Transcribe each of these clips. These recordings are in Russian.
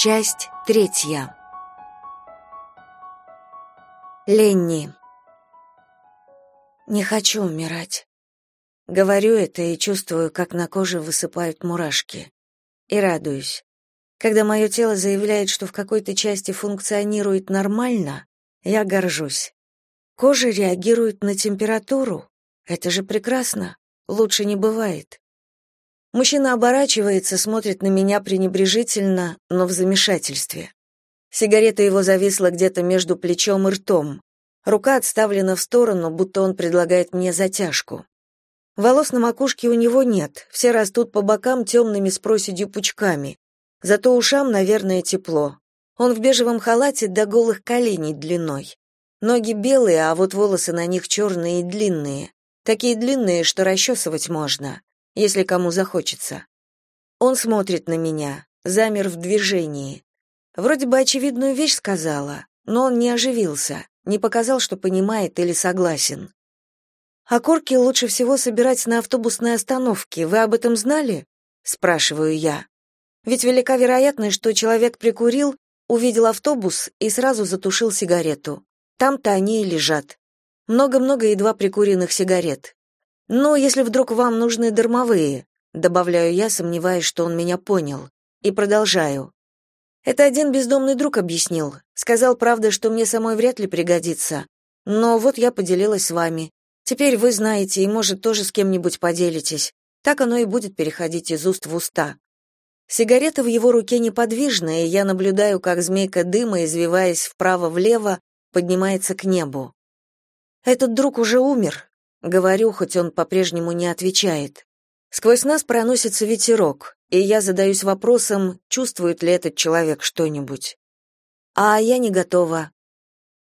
Часть третья. Ленни. Не хочу умирать. Говорю это и чувствую, как на коже высыпают мурашки. И радуюсь. Когда мое тело заявляет, что в какой-то части функционирует нормально, я горжусь. Кожа реагирует на температуру. Это же прекрасно. Лучше не бывает. Мужчина оборачивается, смотрит на меня пренебрежительно, но в замешательстве. Сигарета его зависла где-то между плечом и ртом. Рука отставлена в сторону, будто он предлагает мне затяжку. Волос на макушке у него нет, все растут по бокам темными с проседью пучками. Зато ушам, наверное, тепло. Он в бежевом халате до голых коленей длиной. Ноги белые, а вот волосы на них черные и длинные. Такие длинные, что расчесывать можно если кому захочется. Он смотрит на меня, замер в движении. Вроде бы очевидную вещь сказала, но он не оживился, не показал, что понимает или согласен. «Окурки лучше всего собирать на автобусной остановке. Вы об этом знали?» — спрашиваю я. «Ведь велика вероятность, что человек прикурил, увидел автобус и сразу затушил сигарету. Там-то они и лежат. Много-много едва прикуренных сигарет. «Ну, если вдруг вам нужны дармовые», — добавляю я, сомневаясь, что он меня понял, и продолжаю. Это один бездомный друг объяснил. Сказал, правда, что мне самой вряд ли пригодится. Но вот я поделилась с вами. Теперь вы знаете и, может, тоже с кем-нибудь поделитесь. Так оно и будет переходить из уст в уста. Сигарета в его руке неподвижная, и я наблюдаю, как змейка дыма, извиваясь вправо-влево, поднимается к небу. Этот друг уже умер, Говорю, хоть он по-прежнему не отвечает. Сквозь нас проносится ветерок, и я задаюсь вопросом, чувствует ли этот человек что-нибудь. А я не готова.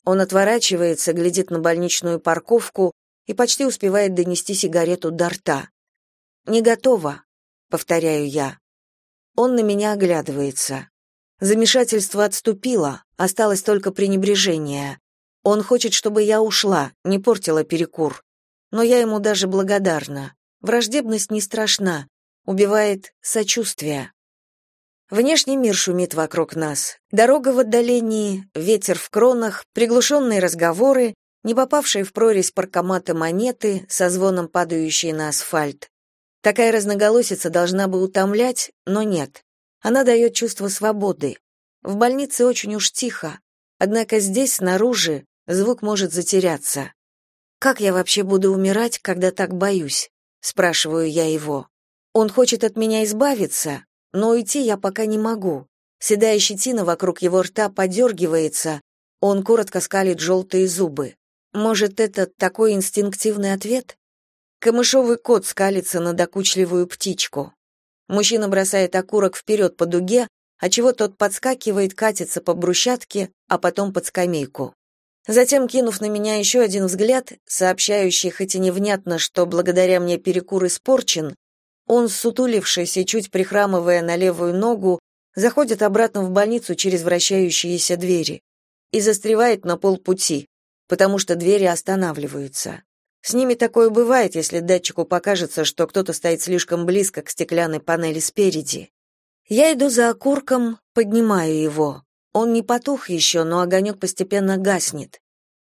Он отворачивается, глядит на больничную парковку и почти успевает донести сигарету до рта. «Не готова», — повторяю я. Он на меня оглядывается. Замешательство отступило, осталось только пренебрежение. Он хочет, чтобы я ушла, не портила перекур но я ему даже благодарна. Враждебность не страшна, убивает сочувствие. Внешний мир шумит вокруг нас. Дорога в отдалении, ветер в кронах, приглушенные разговоры, не попавшие в прорезь паркомата монеты, со звоном падающие на асфальт. Такая разноголосица должна бы утомлять, но нет. Она дает чувство свободы. В больнице очень уж тихо, однако здесь, снаружи, звук может затеряться. Как я вообще буду умирать, когда так боюсь? спрашиваю я его. Он хочет от меня избавиться, но уйти я пока не могу. Седая щетина вокруг его рта подергивается, он коротко скалит желтые зубы. Может, это такой инстинктивный ответ? Камышовый кот скалится на докучливую птичку. Мужчина бросает окурок вперед по дуге, отчего тот подскакивает, катится по брусчатке, а потом под скамейку. Затем, кинув на меня еще один взгляд, сообщающий хоть и невнятно, что благодаря мне перекур испорчен, он, сутулившись и чуть прихрамывая на левую ногу, заходит обратно в больницу через вращающиеся двери и застревает на полпути, потому что двери останавливаются. С ними такое бывает, если датчику покажется, что кто-то стоит слишком близко к стеклянной панели спереди. Я иду за окурком, поднимаю его. Он не потух еще, но огонек постепенно гаснет.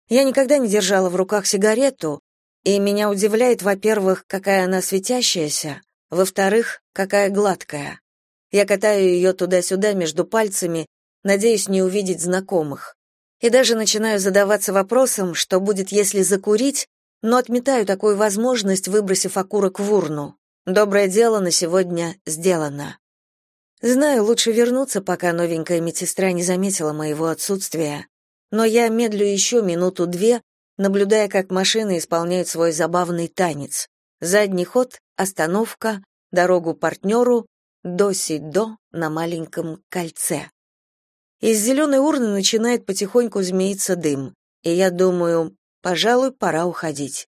Я никогда не держала в руках сигарету, и меня удивляет, во-первых, какая она светящаяся, во-вторых, какая гладкая. Я катаю ее туда-сюда между пальцами, надеясь не увидеть знакомых. И даже начинаю задаваться вопросом, что будет, если закурить, но отметаю такую возможность, выбросив окурок в урну. Доброе дело на сегодня сделано. Знаю, лучше вернуться, пока новенькая медсестра не заметила моего отсутствия. Но я медлю еще минуту-две, наблюдая, как машины исполняют свой забавный танец. Задний ход, остановка, дорогу партнеру, до-си-до на маленьком кольце. Из зеленой урны начинает потихоньку змеиться дым, и я думаю, пожалуй, пора уходить.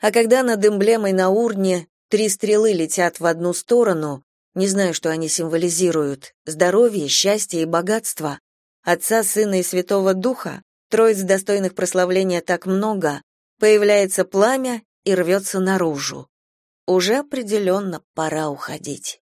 А когда над эмблемой на урне три стрелы летят в одну сторону, не знаю, что они символизируют. Здоровье, счастье и богатство. Отца, Сына и Святого Духа, троиц достойных прославления так много, появляется пламя и рвется наружу. Уже определенно пора уходить.